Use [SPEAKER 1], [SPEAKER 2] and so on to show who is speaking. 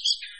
[SPEAKER 1] of spirit